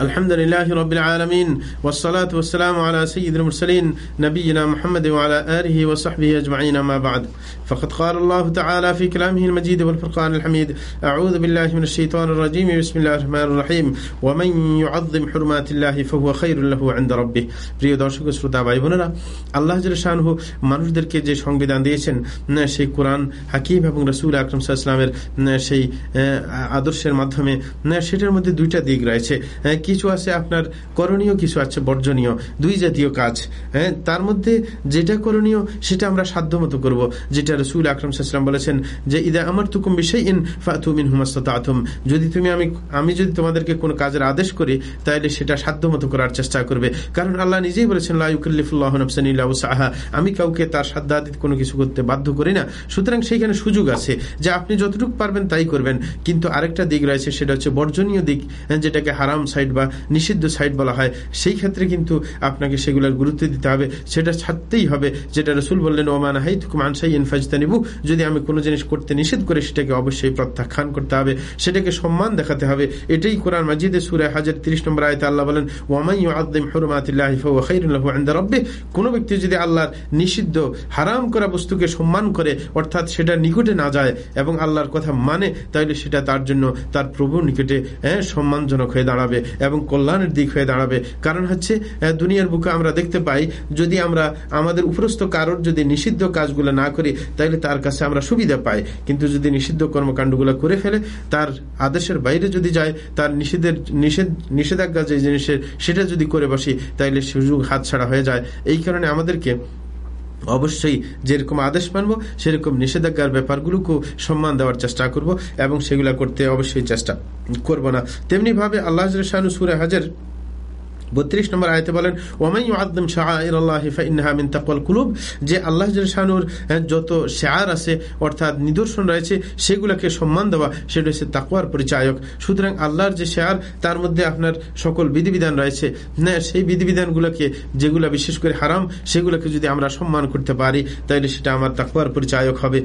الحمد لله رب العالمين والصلاة والسلام على سيد المرسلين نبينا محمد وعلى آله وصحبه أجمعين ما بعد فقد قال الله تعالى في كلامه المجيد والفرقان الحميد أعوذ بالله من الشيطان الرجيم بسم الله الرحمن الرحيم ومن يعظم حرمات الله فهو خير له عند ربه প্রিয় দর্শক শ্রোতা ভাই বোনেরা আল্লাহ শাহু মানুষদেরকে যে সংবিধান দিয়েছেন সেই কোরআন হাকিম এবং রসুল আকরম সাল্লামের সেই আদর্শের মাধ্যমে সেটার মধ্যে দুইটা দিক রয়েছে কিছু আছে, আপনার করণীয় কিছু আছে, বর্জনীয়, দুই জাতীয় কাজ। হ্যাঁ তার মধ্যে যেটা করণীয়, সেটা আমরা সাধ্যমতো করব। যেটা রসুল আকরম সাল্লাম বলেছেন যে, ইদা আমার তুকুম বিষয় ইন ফাতুমিন হুমাস্তা আথম যদি তুমি আমি আমি যদি তোমাদেরকে কোনো কাজের আদেশ করি তাহলে সেটা সাধ্যমতো করার চেষ্টা করবে। কারণ আল্লাহ নিজেই বলেছেন লাইকুল্লিফুল্লাহ সাহা আমি কাউকে তার সাধ্যাদিত কোনো কিছু করতে বাধ্য করি না। সুতরাং সেইখানে সুযোগ আছে যে, আপনি যতটুকু পারবেন তাই করবেন। কিন্তু আরেকটা দিক রয়েছে, সেটা হচ্ছে বর্জনীয় দিক, যেটাকে হারাম সাইড বা নিষিদ্ধ সাইড বলা হয় সেই ক্ষেত্রে কিন্তু আপনাকে সেগুলোর গুরুত্ব দিতে হবে। সেটা ছাড়তেই হবে যেটা রসুল বললেন ওমান হাই তুকুম আনসাই ইনফাজতা নিবু যদি আমি কোনো জিনিস করতে নিষেধ করে সেটাকে অবশ্যই প্রত্যাখ্যান করতে হবে। সেটাকে সম্মান দেখাতে হবে। এটাই কোরআন মাজিদে সুরে হাজার তিরিশ নম্বর আয়তে আল্লাহ বলেন ওয়ামাই আদিম হরমাতিল্লাহি কোনো ব্যক্তি যদি আল্লাহর নিষিদ্ধ হারাম করা বস্তুকে সম্মান করে অর্থাৎ সেটা নিকটে না যায় এবং আল্লাহর কথা মানে তাহলে সেটা তার জন্য তার প্রভুর নিকটে হ্যাঁ, সম্মানজনক হয়ে দাঁড়াবে। এবং কল্যাণের দিক হয়ে দাঁড়াবে। কারণ হচ্ছে দুনিয়ার বুকে আমরা দেখতে পাই, যদি আমরা আমাদের উপরস্থ কারোর যদি নিষিদ্ধ কাজগুলো না করি তাহলে তার কাছে আমরা সুবিধা পাই। কিন্তু যদি নিষিদ্ধ কর্মকাণ্ডগুলো করে ফেলে, তার আদেশের বাইরে যদি যায়, তার নিষেধের নিষেধ, নিষেধাজ্ঞা যে জিনিসের, সেটা যদি করে বসি তাহলে সুযোগ হাতছাড়া হয়ে যায়। এই কারণে আমাদেরকে অবশ্যই যেরকম আদেশ মানব, সেরকম নিষেধাজ্ঞার ব্যাপারগুলোকেও সম্মান দেওয়ার চেষ্টা করব এবং সেগুলো করতে অবশ্যই চেষ্টা করব না। তেমনি ভাবে আল্লাহ সুরে হাজার বত্রিশ নম্বর আয়তে বলেন ওমাই আদম শাহিন তাকওয়াল কুলুব যে আল্লাহ শাহানুর যত শেয়ার আছে, অর্থাৎ নিদর্শন রয়েছে, সেগুলোকে সম্মান দেওয়া, সেটা হচ্ছে তাকুয়ার পরিচায়ক। সুতরাং আল্লাহর যে শেয়ার, তার মধ্যে আপনার সকল বিধিবিধান রয়েছে। হ্যাঁ সেই বিধিবিধানগুলোকে, যেগুলো বিশেষ করে হারাম, সেগুলোকে যদি আমরা সম্মান করতে পারি তাহলে সেটা আমার তাকুয়ার পরিচায়ক হবে।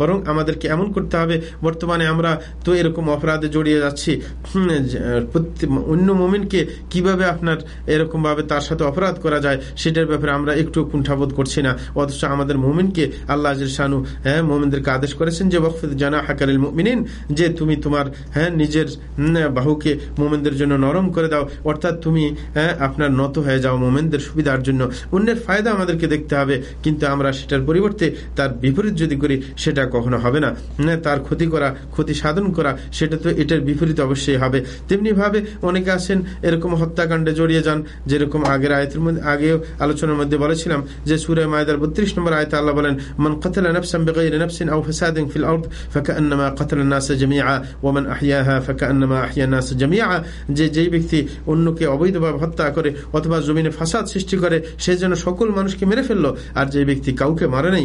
বরং আমাদেরকে এমন করতে হবে, বর্তমানে আমরা তো এরকম অপরাধে জড়িয়ে যাচ্ছি। অন্য মোমিনকে কীভাবে আপনার এরকম ভাবে তার সাথে অপরাধ করা যায়, সেটার ব্যাপারে আমরা একটু কুণ্ঠাবোধ করছি না। অথচ আমাদের মোমিনকে আল্লাহ শানু হ্যাঁ মোমিনদেরকে আদেশ করেছেন যে বকফিদ জানা হাকারিল মোমিনিন যে তুমি তোমার হ্যাঁ নিজের বাহুকে মোমেনদের জন্য নরম করে দাও, অর্থাৎ তুমি হ্যাঁ আপনার নত হয়ে যাও মোমেনদের সুবিধার জন্য। অন্যের ফায়দা আমাদেরকে দেখতে হবে, কিন্তু আমরা সেটার পরিবর্তে তার বিপরীত যদি করি, সেটা কখনো হবে না। তার ক্ষতি করা, ক্ষতি সাধন করা, সেটা তো এটার বিপরীত অবশ্যই হবে। তেমনি ভাবে অনেকে আছেন, এরকম হত্যাকাণ্ডে জড়িয়ে যান, যেরকম আগের আয়তের মধ্যে আগে আলোচনার মধ্যে বলেছিলাম যে সুরে মায়দার বত্রিশ নম্বর আয়তে আল্লাহ বলেন, মন কতলা ফিল যে যেই ব্যক্তি অন্যকে হত্যা করে অথবা জমিনে ফাসাদ সৃষ্টি করে সকল মানুষকে মেরে ফেলল, আর যে ব্যক্তি কাউকে নেই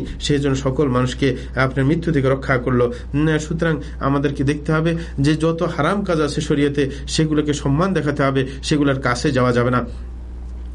সকল মানুষকে আপনার মৃত্যু থেকে রক্ষা করল। সুতরাং আমাদেরকে দেখতে হবে যে যত হারাম কাজ আছে শরীয়তে, সেগুলোকে সম্মান দেখাতে হবে, সেগুলোর কাছে যাওয়া যাবে না।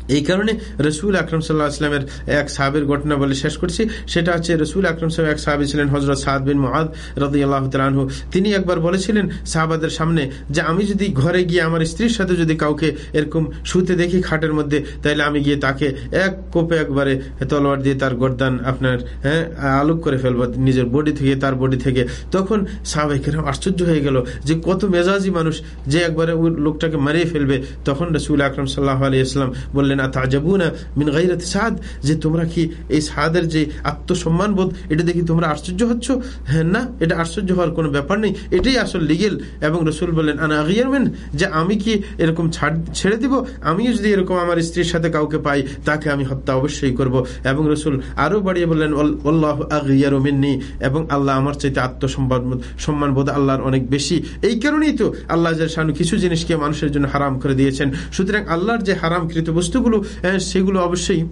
এই কারণে রসুল আকরম সাল্লাহ আসলামের এক সাহাবের ঘটনা বলে শেষ করছি। সেটা হচ্ছে রসুল আকরম সাহেব এক সাহাবি ছিলেন হজরত সাদ বিন মহাদ রদি আল্লাহ তালু তিনি একবার বলেছিলেন সাহাবাদের সামনে যে, আমি যদি ঘরে গিয়ে আমার স্ত্রীর সাথে যদি কাউকে এরকম শুতে দেখি খাটের মধ্যে তাহলে আমি গিয়ে তাকে এক কোপে একবারে তলোয়ার দিয়ে তার গরদান আপনার হ্যাঁ আলোক করে ফেলব নিজের বডি থেকে, তার বডি থেকে। তখন সাহাবাহিকের আশ্চর্য হয়ে গেল যে, কত মেজাজি মানুষ যে একবারে ওই লোকটাকে মারিয়ে ফেলবে। তখন রসুল আকরম সাল্লাহ আলী ইসলাম বললেন মিন গাইরাত সাদ? যে, তোমরা কি এই সাদের যে আত্মসম্মান বোধ, এটা দেখি তোমরা আশ্চর্য হচ্ছ? হ্যাঁ না, এটা আশ্চর্য হওয়ার কোনো ব্যাপার নেই। এটাই আসল লিগেল এবং রসুল বললেন, আনা আগিয়ারমেন যে, আমি কি এরকম ছেড়ে দিব? আমিও যদি এরকম আমার স্ত্রীর সাথে কাউকে পাই, তাকে আমি হত্যা অবশ্যই করব। এবং রসুল আরও বাড়িয়ে বললেন আল্লাহ আগিয়ারমিননি এবং আল্লাহ আমার চাইতে আত্মসম্মান সম্মান বোধ আল্লাহর অনেক বেশি। এই কারণেই তো আল্লাহ শানু কিছু জিনিসকে মানুষের জন্য হারাম করে দিয়েছেন। সুতরাং আল্লাহর যে হারামকৃত বস্তু বস্তুগুলো সেগুলো অবশ্যই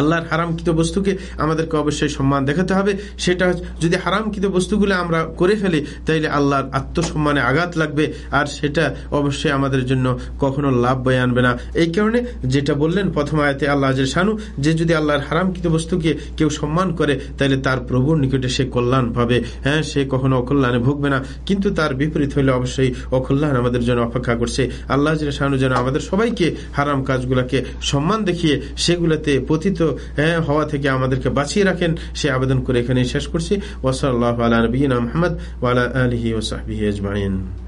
আল্লাহর হারামকৃত বস্তুকে আমাদেরকে অবশ্যই সম্মান দেখাতে হবে। সেটা যদি হারামকৃত বস্তুগুলো আমরা করে ফেলি, তাইলে আল্লাহর আত্মসম্মানে আঘাত লাগবে, আর সেটা অবশ্যই আমাদের জন্য কখনো লাভ বয়ে আনবে না। এই কারণে যেটা বললেন প্রথম আয়তে আল্লাহ শানু, যে যদি আল্লাহর হারামকৃত বস্তুকে কেউ সম্মান করে তাহলে তার প্রভুর নিকটে সে কল্যাণ পাবে। হ্যাঁ সে কখনো অকল্যাণে ভুগবে না। কিন্তু তার বিপরীত হইলে অবশ্যই অকল্যাণ আমাদের জন্য অপেক্ষা করছে। আল্লাহ শানু যেন আমাদের সবাইকে হারাম কাজগুলাকে সম্মান দেখিয়ে, সেগুলোতে পতিত হ্যাঁ, হওয়া থেকে আমাদেরকে বাঁচিয়ে রাখেন। সে আবেদন করে এখানে শেষ করছি। ওসল আল্লাহ আলা নবীনা মোহাম্মদ ওয়ালা আলহি ওসাহবিহি আজমাইন।